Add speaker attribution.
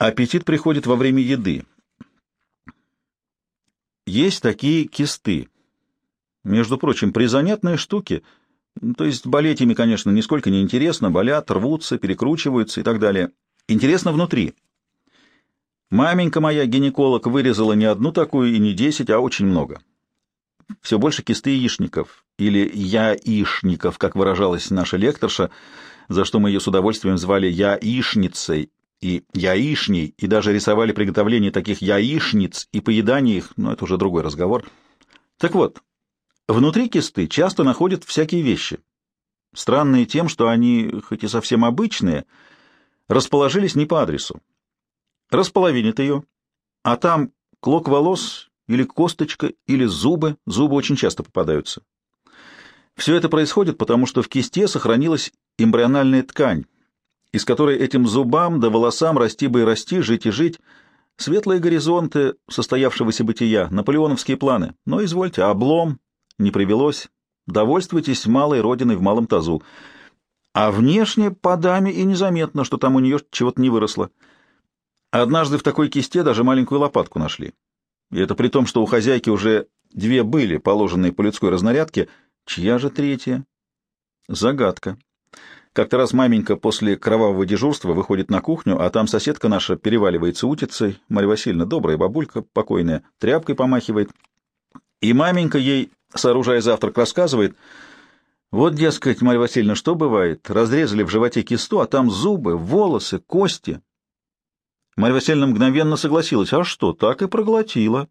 Speaker 1: Аппетит приходит во время еды. Есть такие кисты. Между прочим, призанятные штуки. То есть болеть ими, конечно, нисколько не интересно. Болят, рвутся, перекручиваются и так далее. Интересно внутри. Маменька моя, гинеколог, вырезала не одну такую и не десять, а очень много. Все больше кисты яичников, или яишников, как выражалась наша лекторша, за что мы ее с удовольствием звали яишницей и яишней, и даже рисовали приготовление таких яишниц и поедание их, но это уже другой разговор. Так вот, внутри кисты часто находят всякие вещи. Странные тем, что они, хоть и совсем обычные, расположились не по адресу. Располовинит ее, а там клок волос или косточка, или зубы, зубы очень часто попадаются. Все это происходит потому, что в кисте сохранилась эмбриональная ткань, из которой этим зубам да волосам расти бы и расти, жить и жить, светлые горизонты состоявшегося бытия, наполеоновские планы. Но, извольте, облом не привелось. Довольствуйтесь малой родиной в малом тазу. А внешне по даме и незаметно, что там у нее чего-то не выросло. Однажды в такой кисте даже маленькую лопатку нашли. И это при том, что у хозяйки уже две были, положенные по людской разнарядке. Чья же третья? Загадка. Как-то раз маменька после кровавого дежурства выходит на кухню, а там соседка наша переваливается утицей, Марья Васильевна, добрая бабулька, покойная, тряпкой помахивает. И маменька ей, сооружая завтрак, рассказывает, вот, дескать, Марья Васильевна, что бывает? Разрезали в животе кисту, а там зубы, волосы, кости. Марья Васильевна мгновенно согласилась. А что, так и проглотила.